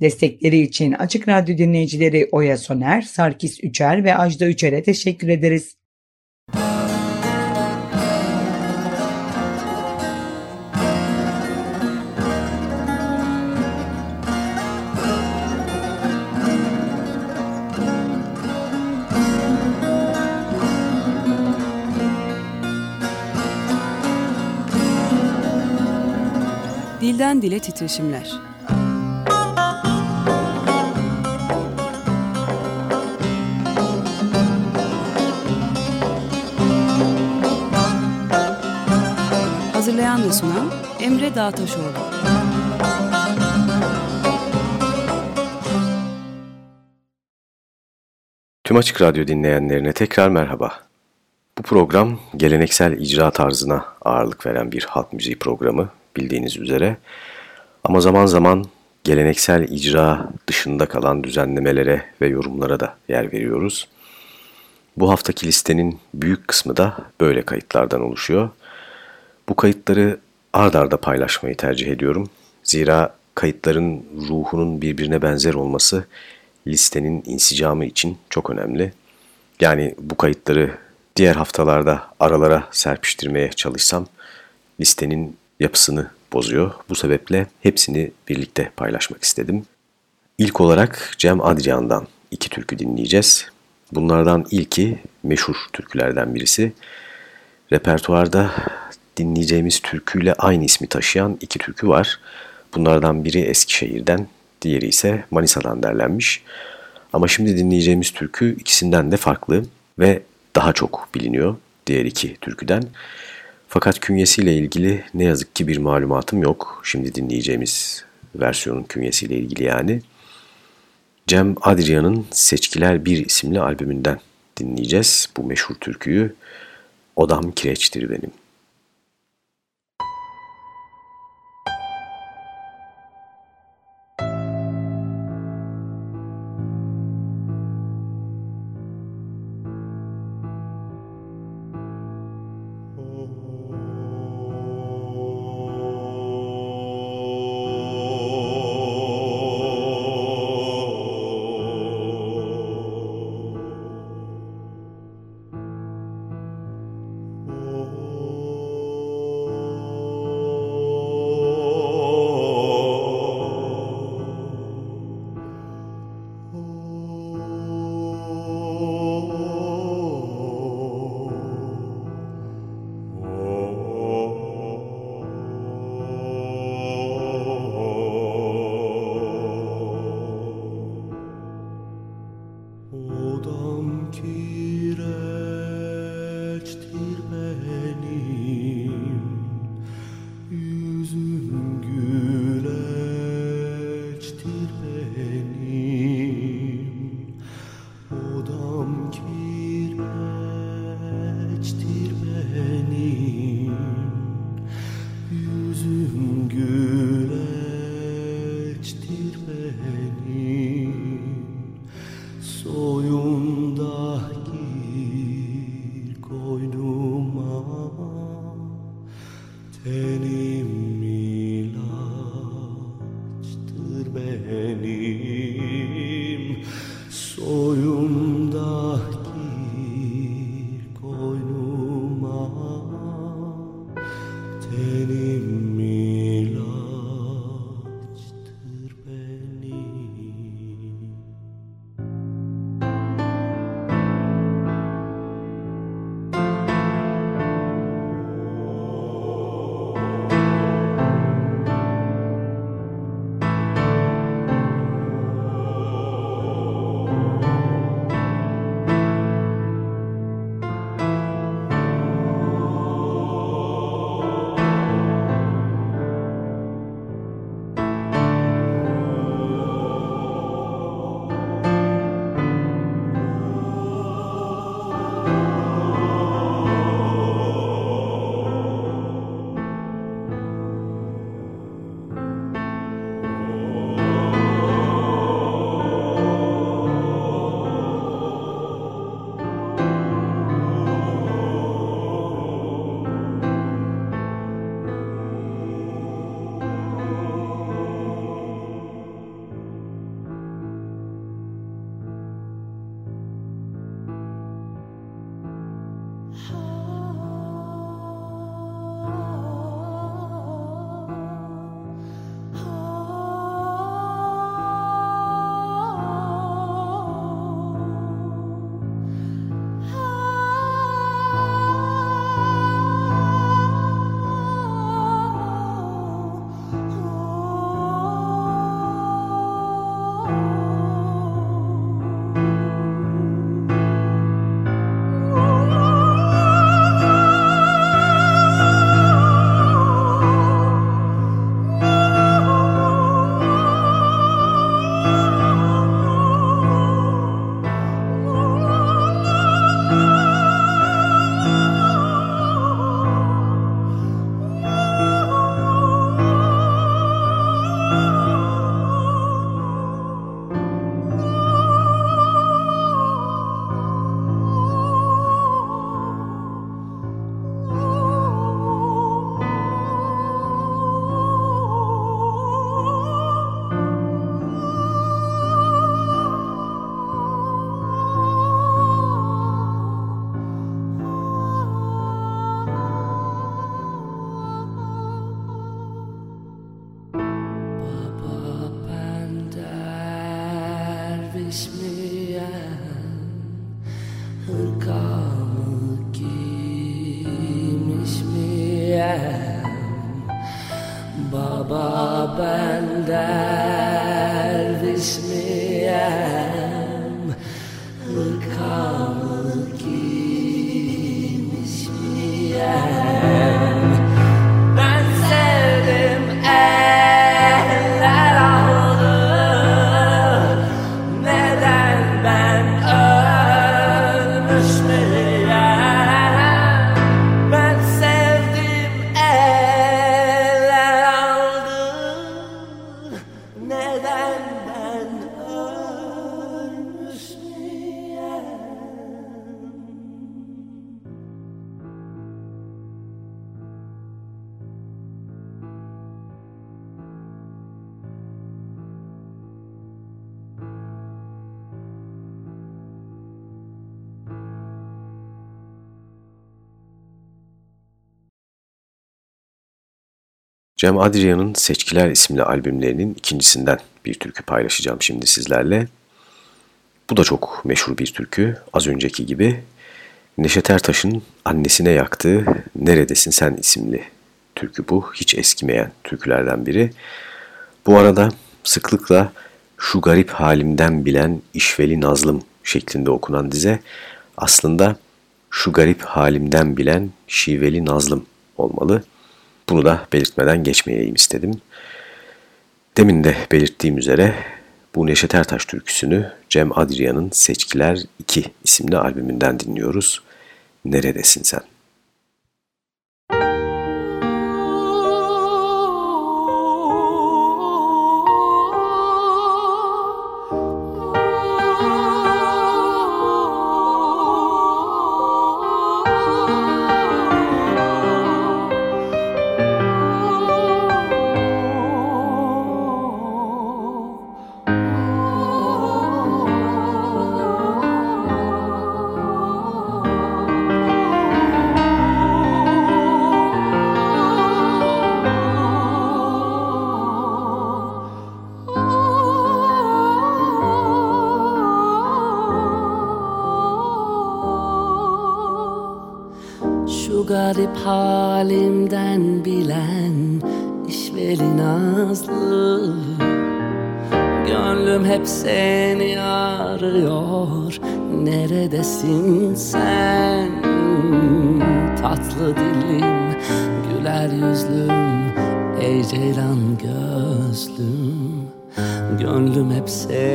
Destekleri için Açık Radyo dinleyicileri Oya Soner, Sarkis Üçer ve Ajda Üçer'e teşekkür ederiz. Dilden Dile Titreşimler Hazırlayan ve sunan Emre Dağtaşoğlu Tüm Açık Radyo dinleyenlerine tekrar merhaba. Bu program geleneksel icra tarzına ağırlık veren bir halk müziği programı bildiğiniz üzere. Ama zaman zaman geleneksel icra dışında kalan düzenlemelere ve yorumlara da yer veriyoruz. Bu haftaki listenin büyük kısmı da böyle kayıtlardan oluşuyor. Bu kayıtları ard arda paylaşmayı tercih ediyorum. Zira kayıtların ruhunun birbirine benzer olması listenin insicamı için çok önemli. Yani bu kayıtları diğer haftalarda aralara serpiştirmeye çalışsam listenin yapısını bozuyor. Bu sebeple hepsini birlikte paylaşmak istedim. İlk olarak Cem Adrian'dan iki türkü dinleyeceğiz. Bunlardan ilki meşhur türkülerden birisi. Repertuarda dinleyeceğimiz türküyle aynı ismi taşıyan iki türkü var. Bunlardan biri Eskişehir'den, diğeri ise Manisa'dan derlenmiş. Ama şimdi dinleyeceğimiz türkü ikisinden de farklı ve daha çok biliniyor diğer iki türküden. Fakat künyesiyle ilgili ne yazık ki bir malumatım yok. Şimdi dinleyeceğimiz versiyonun künyesiyle ilgili yani. Cem Adrian'ın Seçkiler 1 isimli albümünden dinleyeceğiz bu meşhur türküyü. Odam kireçtir benim. Cem Adrian'ın Seçkiler isimli albümlerinin ikincisinden bir türkü paylaşacağım şimdi sizlerle. Bu da çok meşhur bir türkü. Az önceki gibi Neşet Ertaş'ın annesine yaktığı Neredesin Sen isimli türkü bu. Hiç eskimeyen türkülerden biri. Bu arada sıklıkla şu garip halimden bilen işveli nazlım şeklinde okunan dize aslında şu garip halimden bilen şiveli nazlım olmalı. Bunu da belirtmeden geçmeyeyim istedim. Demin de belirttiğim üzere bu Neşet Ertaş türküsünü Cem Adrian'ın Seçkiler 2 isimli albümünden dinliyoruz. Neredesin sen? Halimden bilen işveli nazlı Gönlüm hep seni arıyor Neredesin sen? Tatlı dilim Güler yüzlüm Ey ceylan gözlüm. Gönlüm hep seni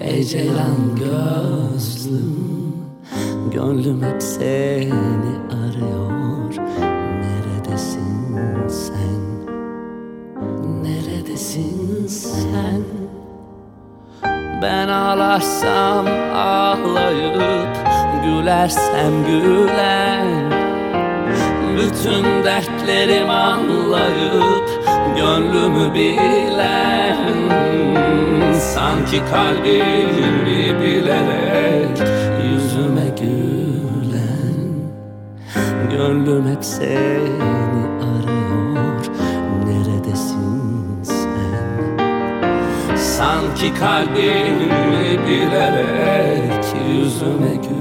Ey ceylan gözlüm Gönlüm hep seni arıyor Neredesin sen? Neredesin sen? Ben ağlarsam ağlayıp Gülersem gülen Bütün dertlerim anlayıp gönlümü bilen Sanki kalbimi bilerek yüzüme gülen. Gönlüm hep seni arıyor Neredesin sen? Sanki kalbimi bilerek yüzüme gülen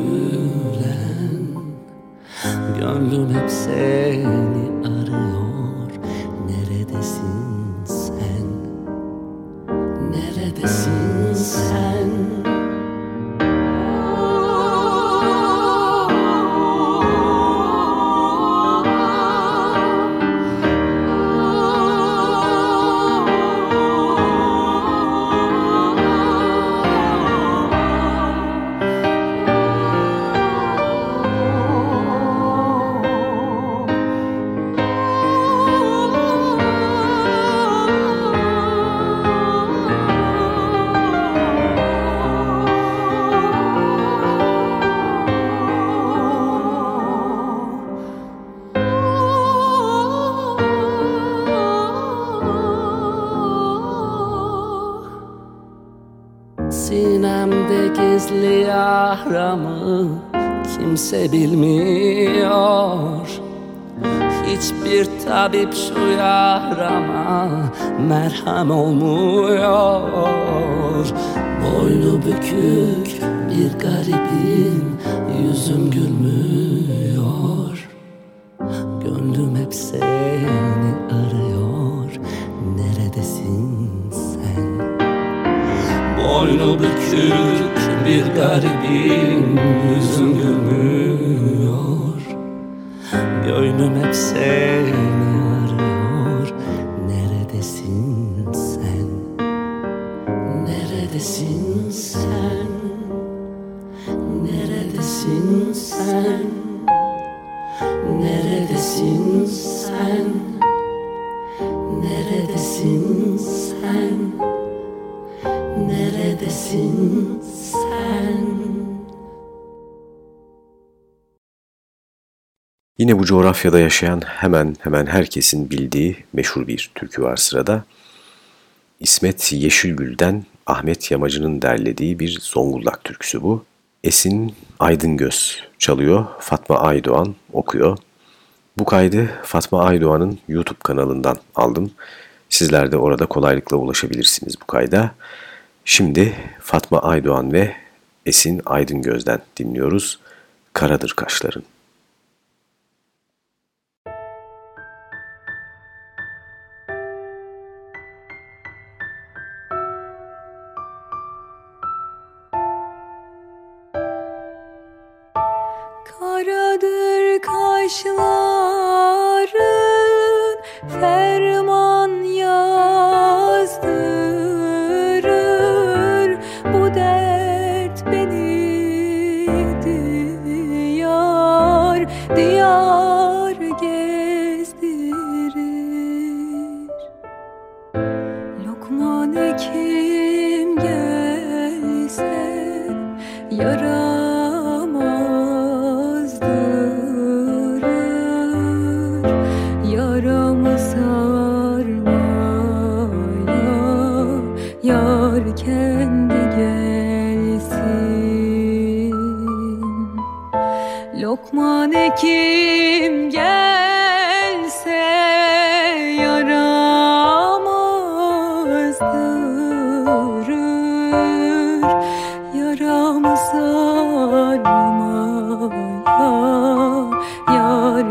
bilmiyor Hiçbir tabip şu yarama merhem olmuyor. Boynu bükük bir garibim yüzüm gülmüyor Yine bu coğrafyada yaşayan hemen hemen herkesin bildiği meşhur bir türkü var sırada. İsmet Yeşilgül'den Ahmet Yamacı'nın derlediği bir Zonguldak türküsü bu. Esin Aydıngöz çalıyor, Fatma Aydoğan okuyor. Bu kaydı Fatma Aydoğan'ın YouTube kanalından aldım. Sizler de orada kolaylıkla ulaşabilirsiniz bu kayda. Şimdi Fatma Aydoğan ve Esin Aydıngöz'den dinliyoruz. Karadır kaşların.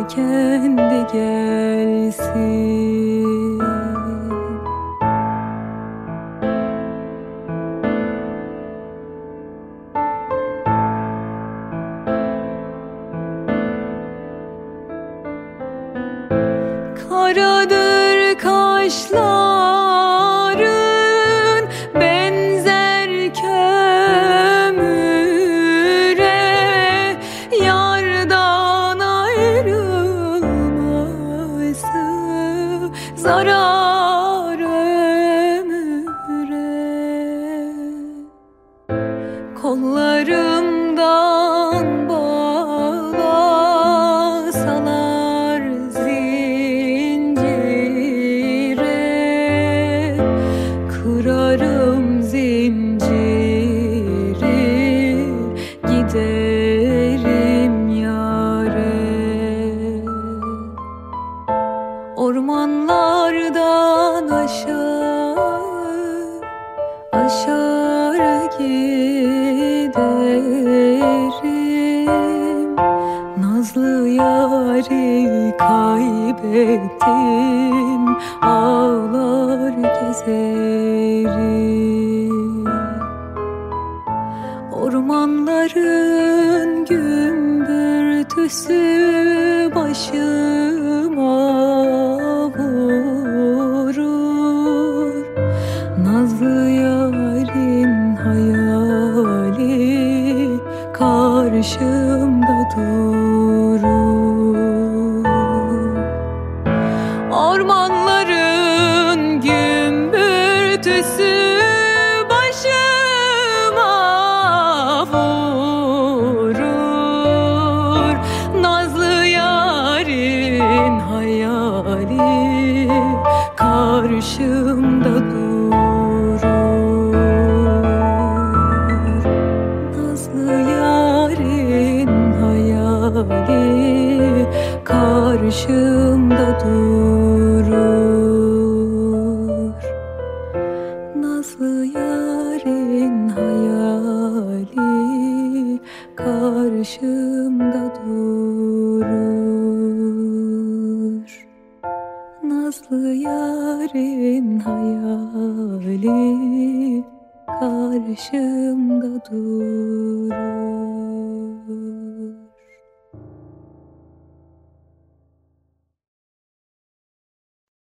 Kendi gelsin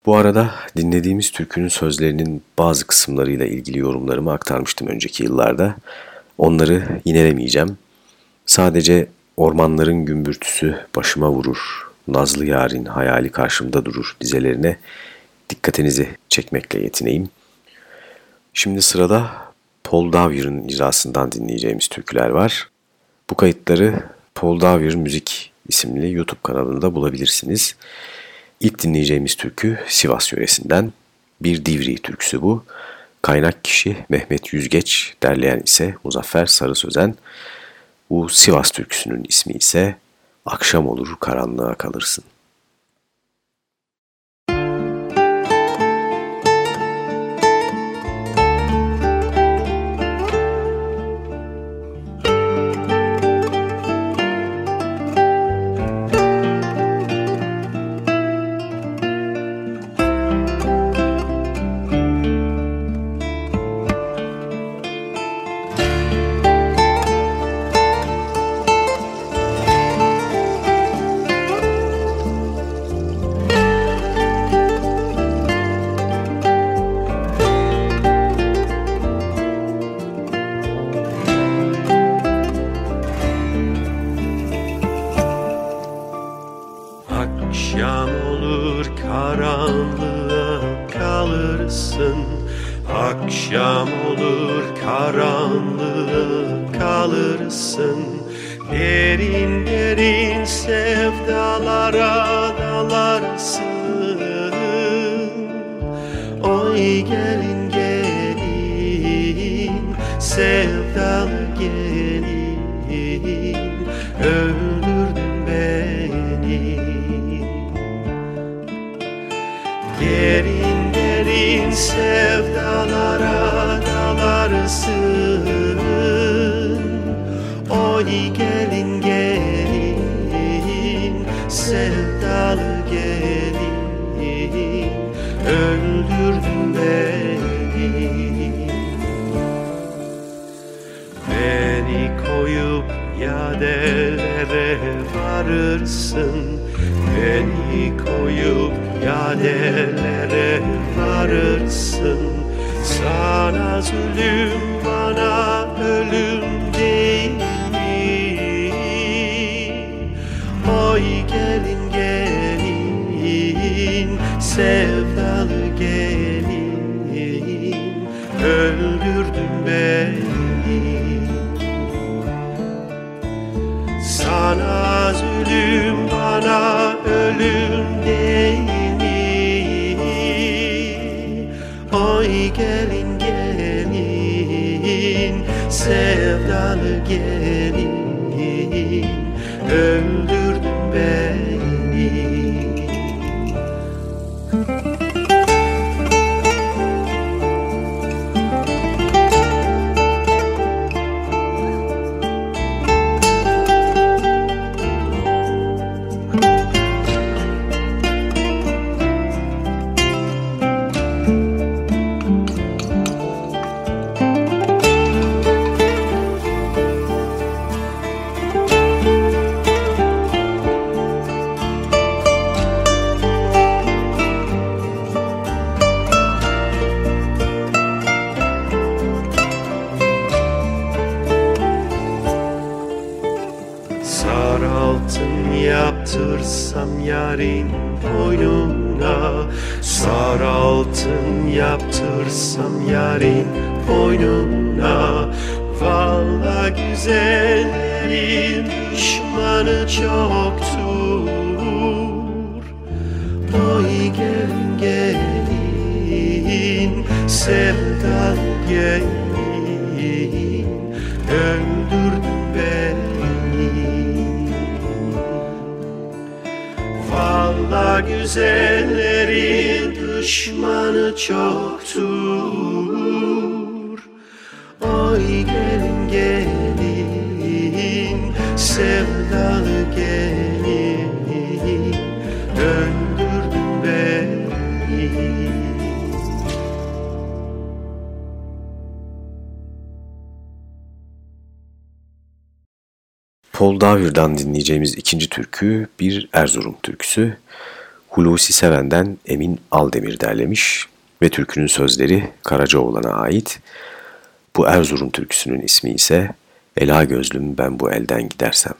Bu arada dinlediğimiz türkünün sözlerinin bazı kısımlarıyla ilgili yorumlarımı aktarmıştım önceki yıllarda. Onları yinelemeyeceğim. Sadece Ormanların gümbürtüsü başıma vurur, Nazlı yarın hayali karşımda durur dizelerine dikkatinizi çekmekle yetineyim. Şimdi sırada Paul Davyer'ın icrasından dinleyeceğimiz türküler var. Bu kayıtları Paul Dawyer Müzik isimli YouTube kanalında bulabilirsiniz. İlk dinleyeceğimiz türkü Sivas yöresinden bir Divri türküsü bu. Kaynak kişi Mehmet Yüzgeç, derleyen ise Muzaffer Sarı Sözen. Bu Sivas türküsünün ismi ise Akşam olur karanlığa kalırsın. Sana zulüm bana ölüm değil mi? Oy gelin gelin sevdalı gelin Öldürdün beni sana zulüm bana ölüm gelin gelin. Sevdalı gelin. Öldürdün Valla güzellerin düşmanı çoktur. Oy gelin gelin sevdan gelin Öldürdün beni. Valla güzellerin düşmanı çoktur Paul Davyer'dan dinleyeceğimiz ikinci türkü bir Erzurum türküsü. Hulusi Seven'den Emin Aldemir derlemiş ve türkünün sözleri Karacaoğlan'a ait. Bu Erzurum türküsünün ismi ise Ela gözlüm ben bu elden gidersem.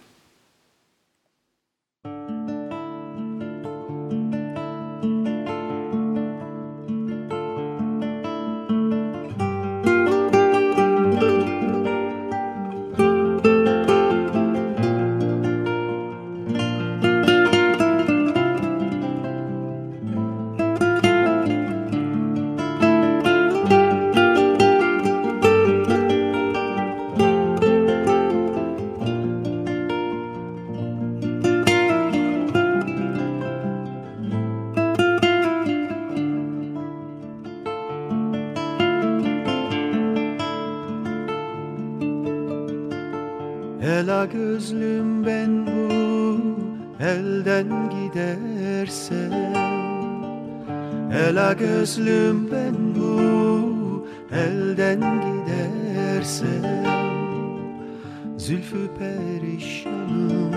Zülfü perişanım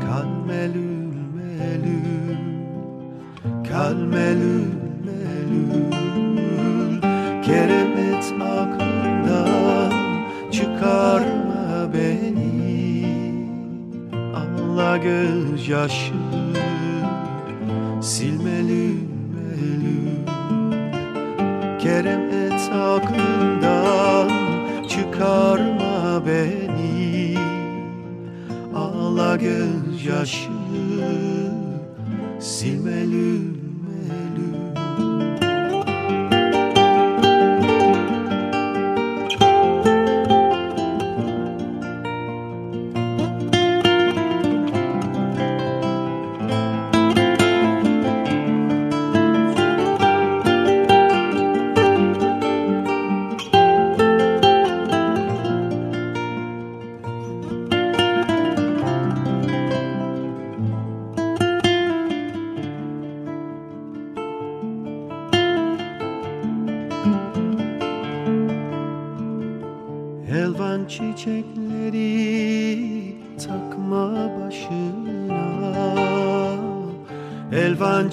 kalmelül melül Kalmelül melül Kerem et aklından çıkarma beni. Allah gözyaşı silmelü melül Kerem et aklından çıkarma beni Ağla gözyaşı silmelü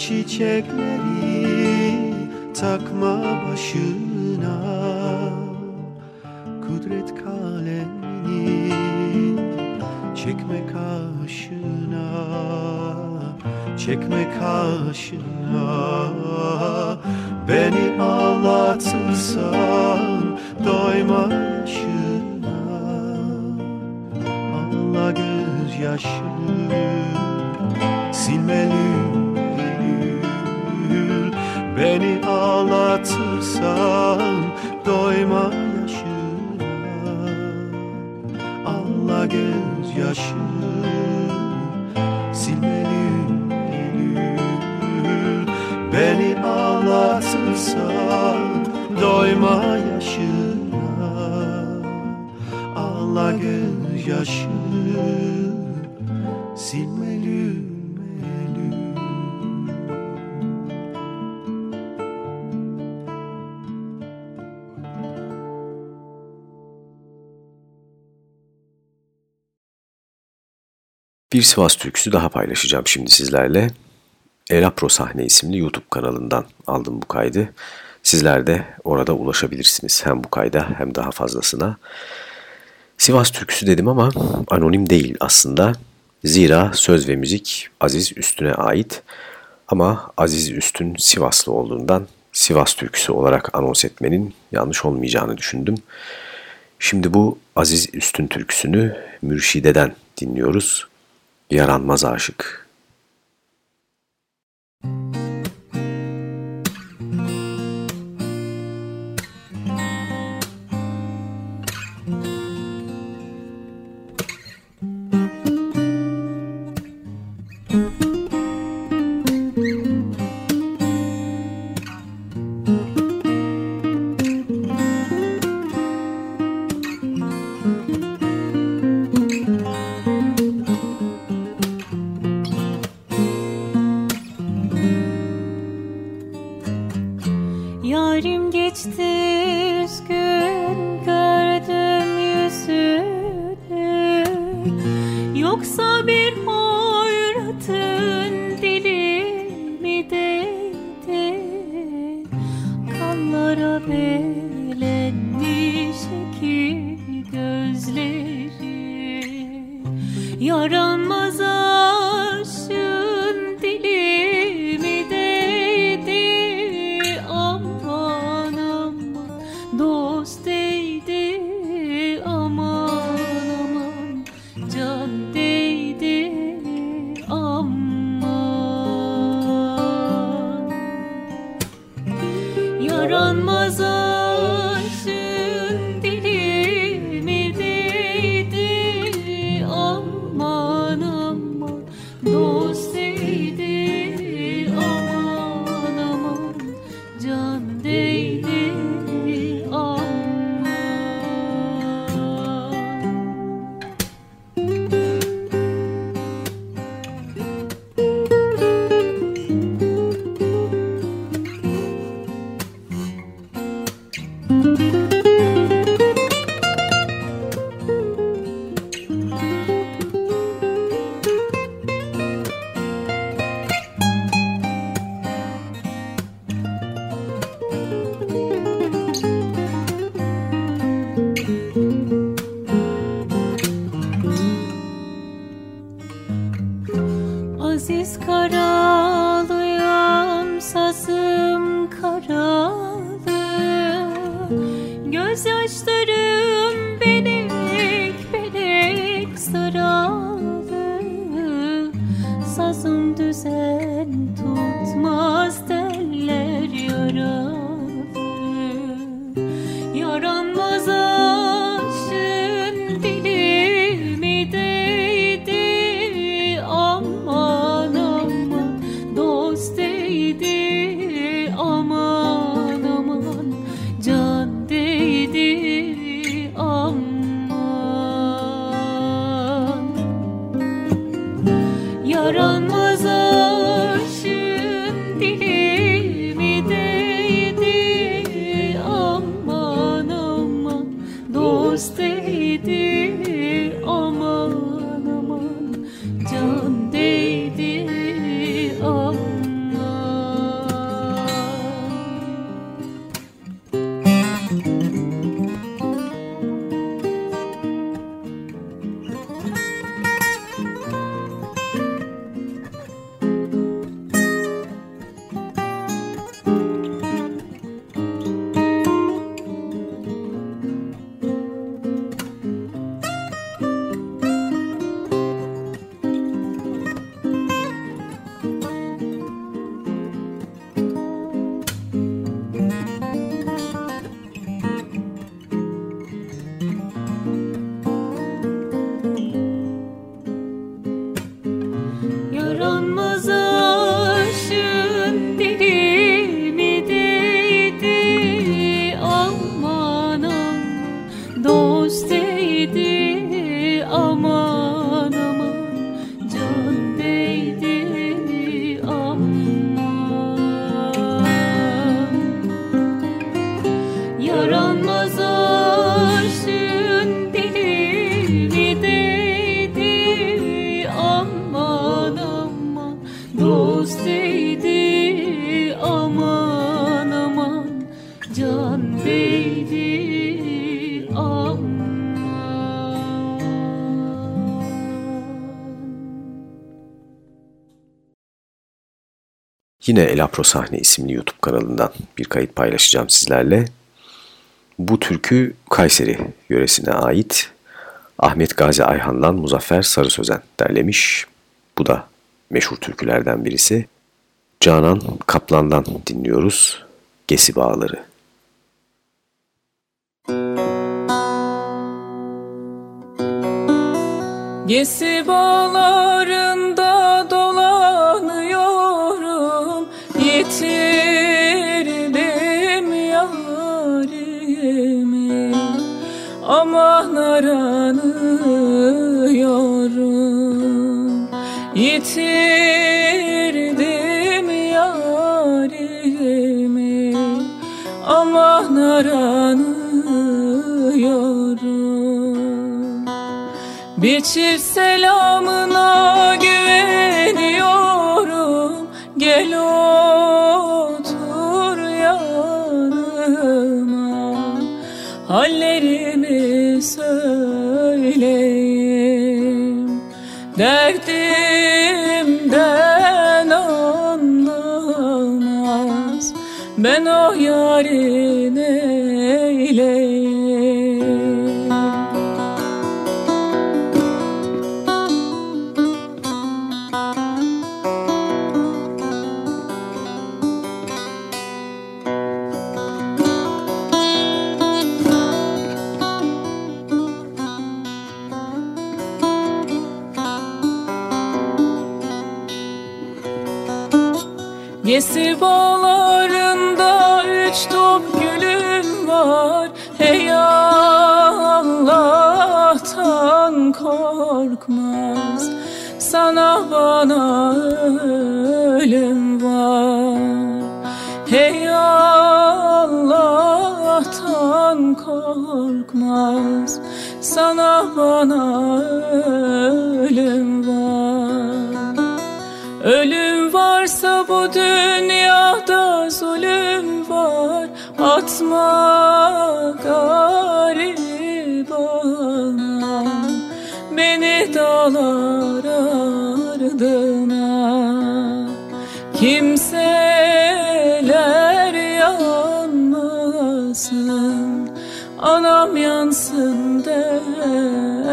çiçekleri takma başına. Kudret kalemini çekme kaşına Çekme kaşına Beni ağlatırsan doyma yaşına Allah gözyaşı silmelül Beni ağlatırsan doyma yaşına. Allah gözyaşı silmelül Beni ağlatırsan doyma yaşına. Allah gözyaşı silmelü Bir Sivas türküsü daha paylaşacağım şimdi sizlerle. Elapro Sahne isimli YouTube kanalından aldım bu kaydı. Sizler de orada ulaşabilirsiniz hem bu kayda hem daha fazlasına. Sivas türküsü dedim ama anonim değil aslında. Zira söz ve müzik Aziz Üstün'e ait ama Aziz Üstün Sivaslı olduğundan Sivas türküsü olarak anons etmenin yanlış olmayacağını düşündüm. Şimdi bu Aziz Üstün türküsünü Mürşide'den dinliyoruz. Yaranmaz Aşık. geçti Üsküp. Yine Elapro Sahne isimli YouTube kanalından bir kayıt paylaşacağım sizlerle. Bu türkü Kayseri yöresine ait Ahmet Gazi Ayhan'dan Muzaffer Sarı Sözen derlemiş. Bu da meşhur türkülerden birisi. Canan Kaplan'dan dinliyoruz. Gesi Bağları. Gesi bağlarında aranıyorum Yitirdim yarimi Aman aranıyorum. Bir çift selamına güveniyorum. Gel otur yanıma. Hallerimi söyleyeyim. Derdimden anlamaz. Ben o yarın Gesi bağlarında üç top gülüm var? Hey Allah'tan korkmaz. Sana bana ölüm var. Hey Allah'tan korkmaz. Sana bana ölüm var. Ölüm varsa bu dünyada zulüm var. Atma garibana Beni dağlar ardına. Kimseler yanmasın Anam yansın derdime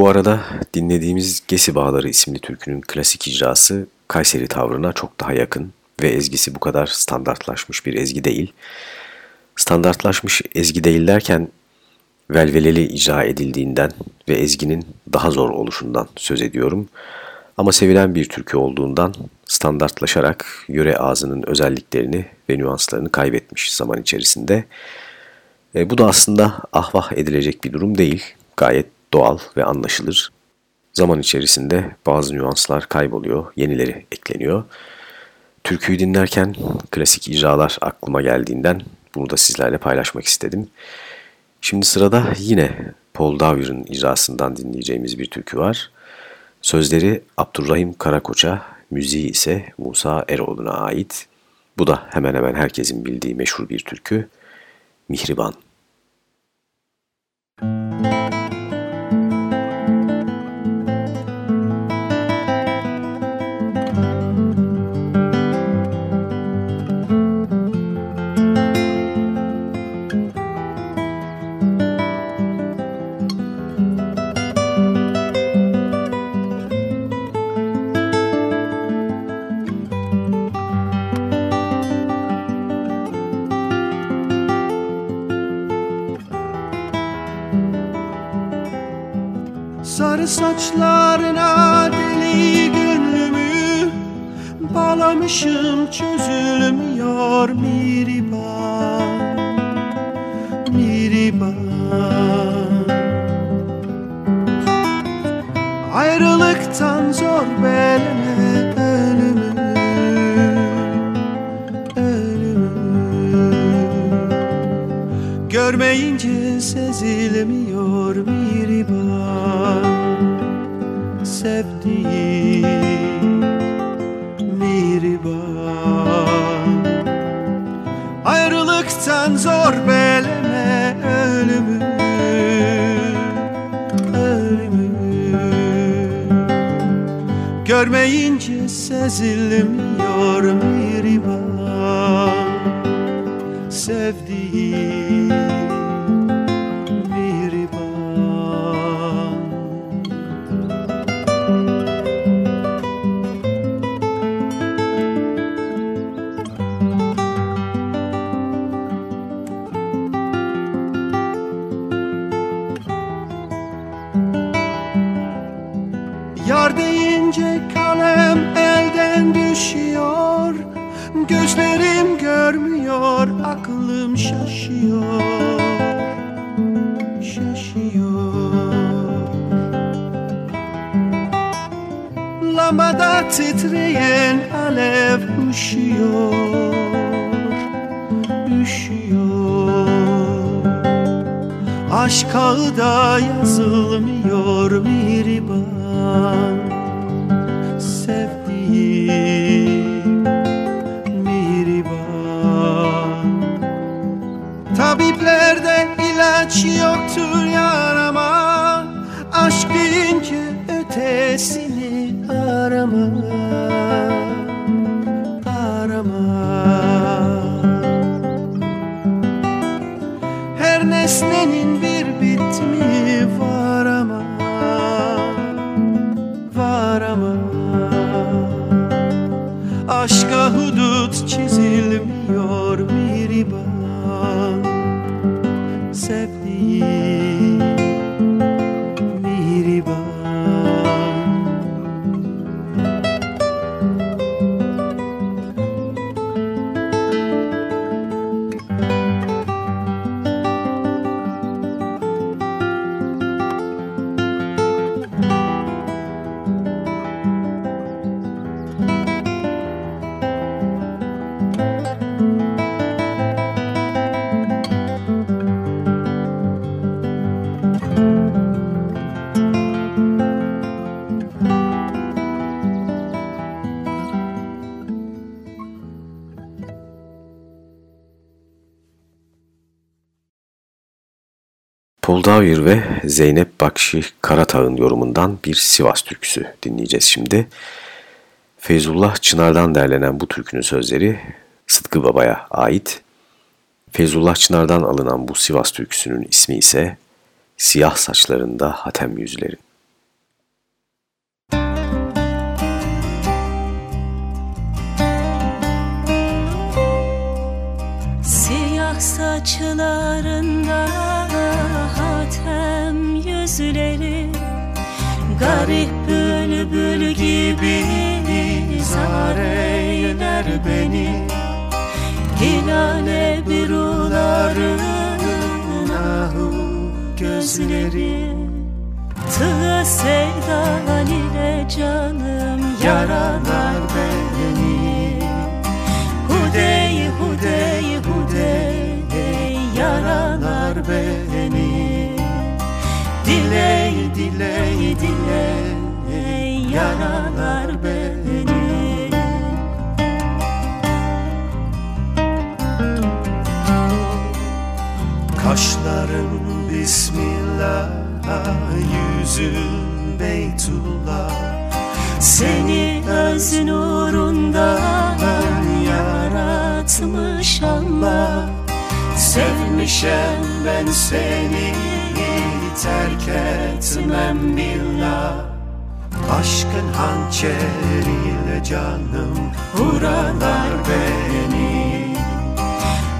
Bu arada dinlediğimiz Gesi Bağları isimli türkünün klasik icrası Kayseri tavrına çok daha yakın ve ezgisi bu kadar standartlaşmış bir ezgi değil. Standartlaşmış ezgi değil derken velveleli icra edildiğinden ve ezginin daha zor oluşundan söz ediyorum. Ama sevilen bir türkü olduğundan standartlaşarak yöre ağzının özelliklerini ve nüanslarını kaybetmiş zaman içerisinde. E, bu da aslında ahvah edilecek bir durum değil. Gayet doğal ve anlaşılır. Zaman içerisinde bazı nüanslar kayboluyor, yenileri ekleniyor. Türküyü dinlerken klasik icralar aklıma geldiğinden bunu da sizlerle paylaşmak istedim. Şimdi sırada yine Paul Davir'in icrasından dinleyeceğimiz bir türkü var. Sözleri Abdurrahim Karakoç'a, müziği ise Musa Eroğlu'na ait. Bu da hemen hemen herkesin bildiği meşhur bir türkü. Mihriban. Saçlarına deli gönlümü Bağlamışım çözülmüyor miriban Miriban Ayrılıktan zor beleme ölümü Ölümü. Görmeyince sezilmiyor miriban Sevdiğim miriban Ayrılıktan zor beleme ölümü Ölümü. Görmeyince sezilmiyor miriban her nesnenin bir bitimi Moldavir ve Zeynep Bakşi Karatağ'ın yorumundan bir Sivas türküsü dinleyeceğiz şimdi. Feyzullah Çınar'dan derlenen bu türkünün sözleri Sıtkı Baba'ya ait. Feyzullah Çınar'dan alınan bu Sivas türküsünün ismi ise Siyah Saçlarında Hatem Yüzlerin. Siyah saçlarında Garip bülbül gibi zar eyler beni. Hilale bir uların ahu gözleri. Tığ sevdan ile canım yaralar Bismillah Yüzün Beytullah. Seni öz nurundan yaratmış Allah. Sevmişem ben seni terk etmem billah. Aşkın hançeriyle canım vuralar beni.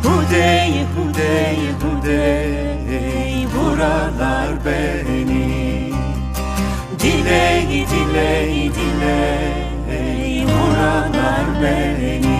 Hudey hudey hudey vuralar beni. Diley diley diley. Vuralar beni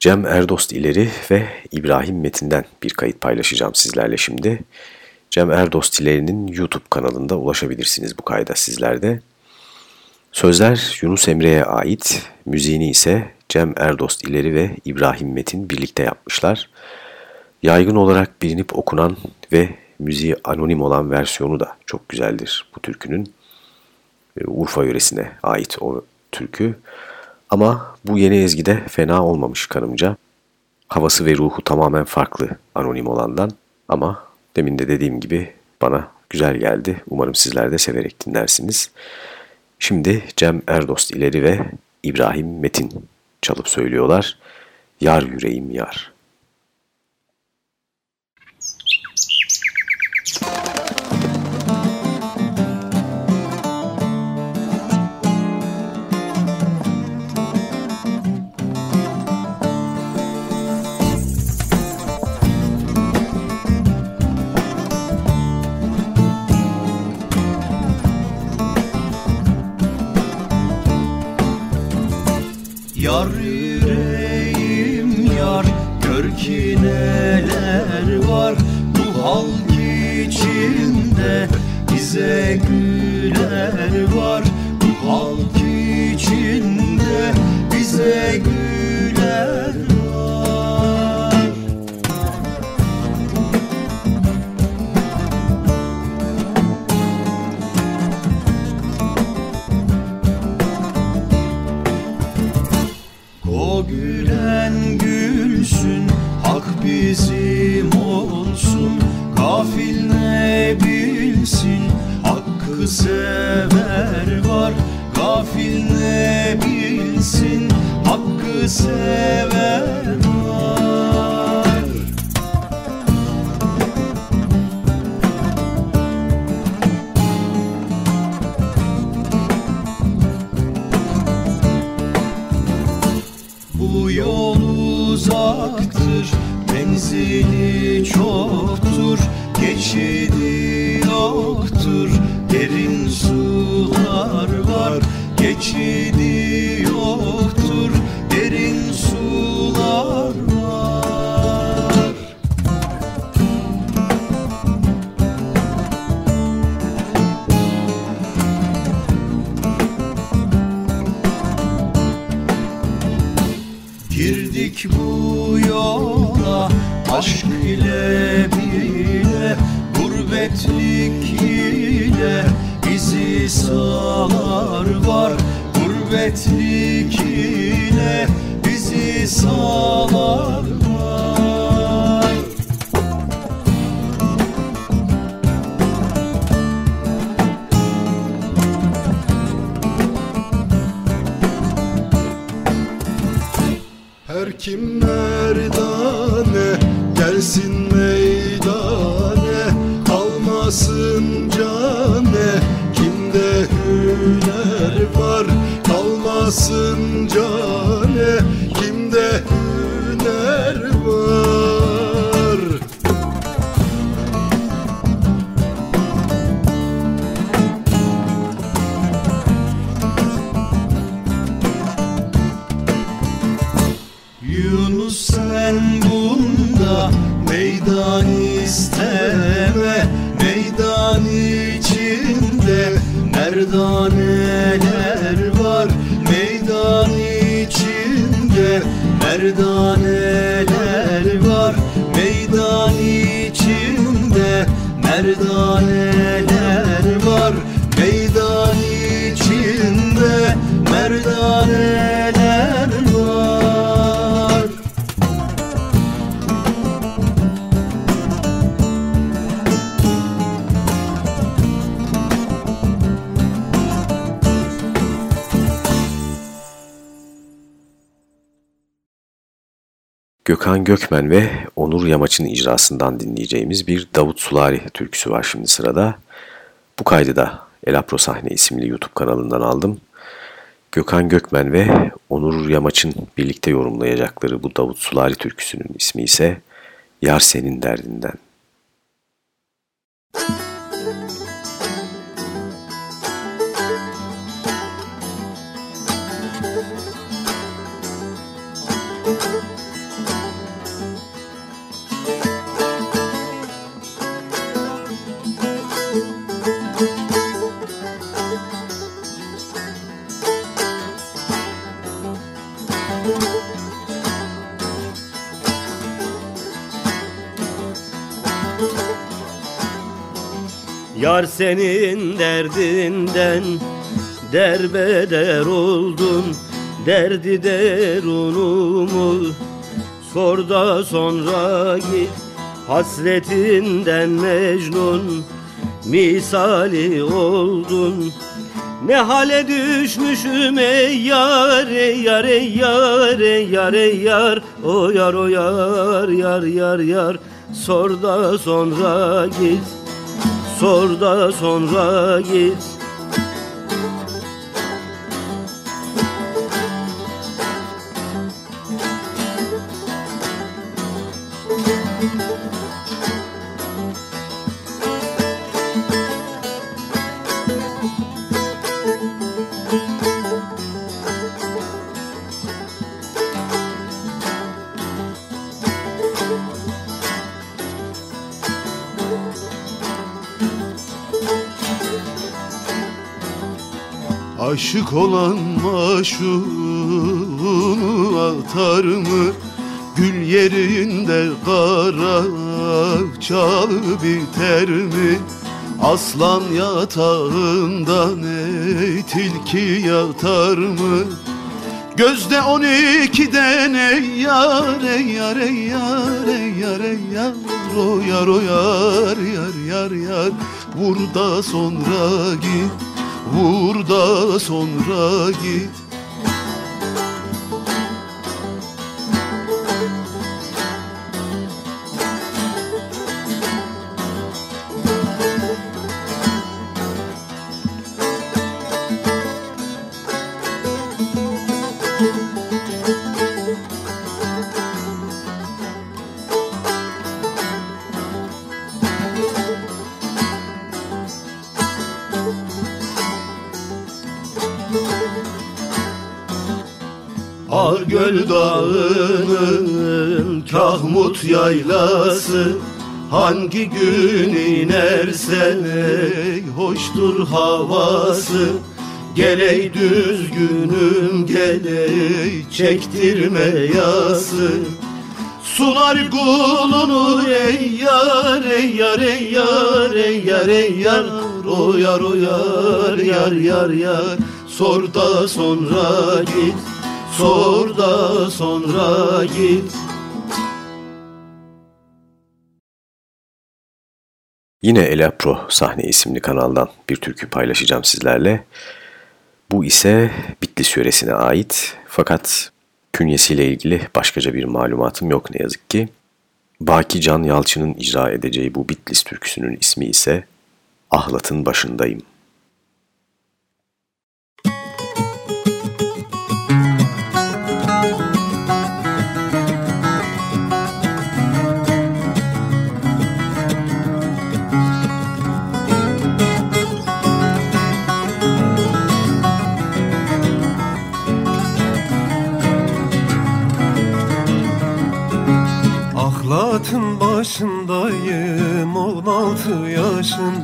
Cem Erdost ileri ve İbrahim Metin'den bir kayıt paylaşacağım sizlerle şimdi. Cem Erdost ileri'nin YouTube kanalında ulaşabilirsiniz bu kayda sizlerde. Sözler Yunus Emre'ye ait, müziğini ise Cem Erdost ileri ve İbrahim Metin birlikte yapmışlar. Yaygın olarak bilinip okunan ve müziği anonim olan versiyonu da çok güzeldir bu türkünün. Urfa yöresine ait o türkü. Ama bu yeni ezgide fena olmamış kanımca. Havası ve ruhu tamamen farklı anonim olandan ama demin de dediğim gibi bana güzel geldi. Umarım sizler de severek dinlersiniz. Şimdi Cem Erdost ileri ve İbrahim Metin çalıp söylüyorlar. Yar yüreğim yar. Bize güler var Bu halk içinde Bize O gülen gülsün Hak bizim olsun. Gafil ne bilsin sever var. Gafil ne bilsin Hakkı sever var Gökhan Gökmen ve Onur Yamaç'ın icrasından dinleyeceğimiz bir Davut Sulari türküsü var şimdi sırada. Bu kaydı da Elapro Sahne isimli YouTube kanalından aldım. Gökhan Gökmen ve Onur Yamaç'ın birlikte yorumlayacakları bu Davut Sulari türküsünün ismi ise Yar Senin Derdinden. Yar senin derdinden derbeder oldum Derdi derunumu sor da sonra git Hasretinden Mecnun misali oldun. Ne hale düşmüşüm ey yar ey yar ey yar ey yar ey yar. O yar o yar yar yar yar Sor da sonra git. Sor da sonra git Aşık olan maşunu atar mı? Gül yerinde kara çalı biter mi? Aslan yatağından ey tilki yatar mı? Gözde on ikiden ey yar ey yar ey yar ey yar ey yar O yar o yar yar yar yar Vur sonra git Vur da sonra git Argöl dağının Kahmut yaylası Hangi gün inersen ey hoştur havası. Geley düzgünüm geley çektirme yası. Sular kulunu ey yar ey yar ey yar ey yar ey yar. O yar o yar yar yar yar. Sor da sonra git Sor da sonra git Yine Elapro sahne isimli kanaldan bir türkü paylaşacağım sizlerle. Bu ise Bitlis yöresine ait fakat künyesiyle ilgili başkaca bir malumatım yok ne yazık ki. Baki Can Yalçın'ın icra edeceği bu Bitlis türküsünün ismi ise Ahlat'ın Başındayım.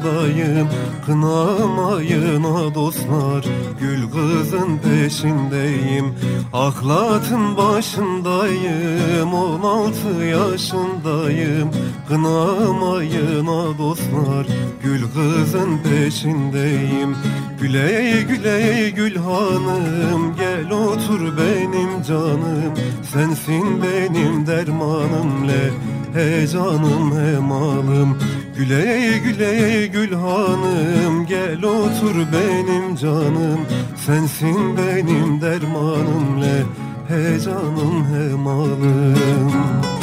Yaşındayım Kınamayın ha dostlar, gül kızın peşindeyim Ahlatın başındayım, 16 yaşındayım Kınamayın ha dostlar, gül kızın peşindeyim. Güley güley gül hanım, gel otur benim canım. Sensin benim dermanım le He canım he malım Güley güley gül hanım. Gel otur benim canım. Sensin benim dermanım le He canım he malım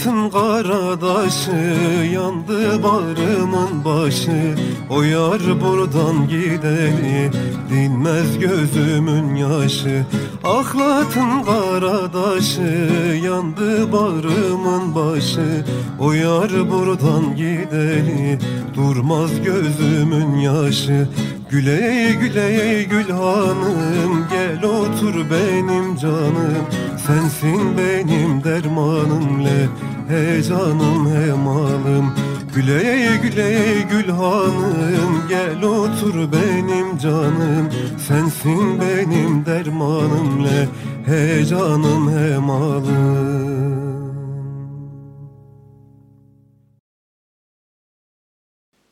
Ahlatın karadaşı yandı barımın başı. O yar buradan gideni dinmez gözümün yaşı. Ahlatın karadaşı yandı barımın başı. O yar buradan gideni durmaz gözümün yaşı. Güley güley gül hanım gel otur benim canım Sensin benim dermanım le He canım he malım Güle güle gül hanım Gel otur benim canım Sensin benim dermanım le He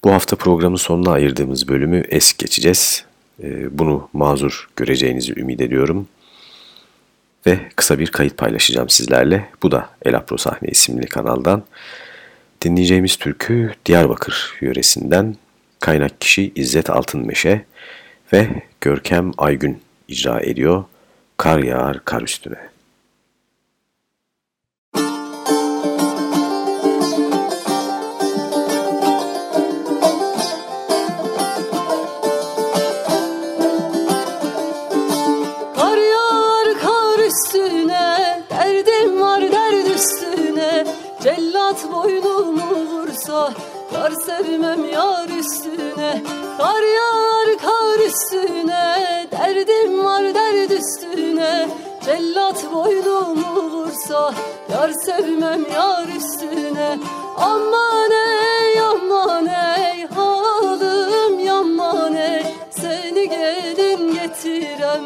Bu hafta programın sonuna ayırdığımız bölümü es geçeceğiz. Ee, bunu mazur göreceğinizi ümit ediyorum. Ve kısa bir kayıt paylaşacağım sizlerle. Bu da Elapro Sahne isimli kanaldan. Dinleyeceğimiz türkü Diyarbakır yöresinden kaynak kişi İzzet Altınmeşe ve Görkem Aygün icra ediyor. Kar yağar kar üstüne. Kar yağar kar üstüne Derdim var derd üstüne. Cellat boynumu vursa Yar sevmem yar üstüne. Aman ey aman ey Halim yaman ey. Seni gelin getirem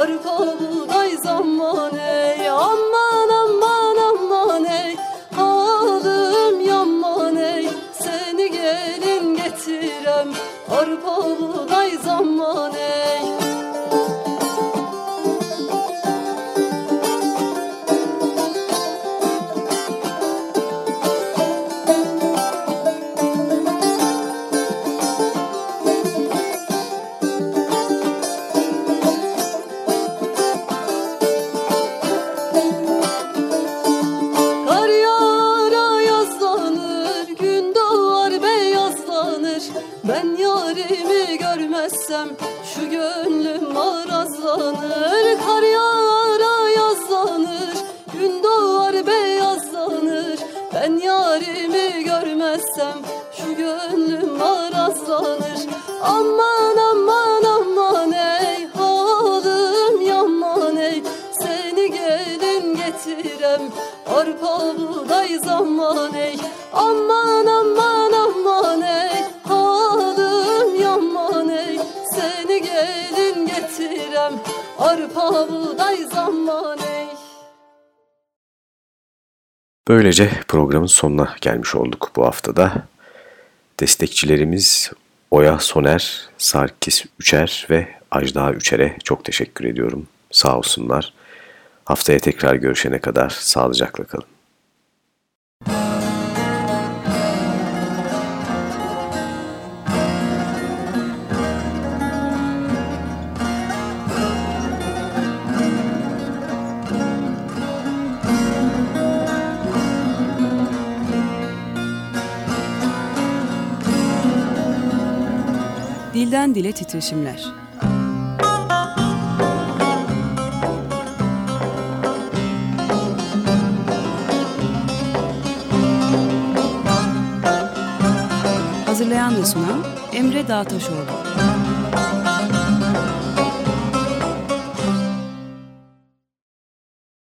Arpa buğday zaman ey. Aman aman aman ey Halim yaman ey. Seni gelin getirem Arpa buğday zaman ey Ben yarimi görmezsem şu gönlüm marazlanır. Kar yağar yazlanır, gün doğar beyazlanır. Ben yarimi görmezsem şu gönlüm marazlanır. Aman aman aman ey halim yaman ey seni gelin getirem arpa buğday zaman ey aman aman arpa buğday zaman ey Böylece programın sonuna gelmiş olduk bu haftada. Destekçilerimiz Oya Soner, Sarkis Üçer ve Ajda Üçer'e çok teşekkür ediyorum. Sağ olsunlar. Haftaya tekrar görüşene kadar sağlıcakla kalın. Dilden dile titreşimler. Hazırlayan ve sunan Emre Dağtaşoğlu.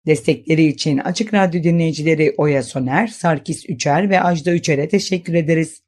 Destekleri için Açık Radyo dinleyicileri Oya Soner, Sarkis Üçer ve Ajda Üçer'e teşekkür ederiz.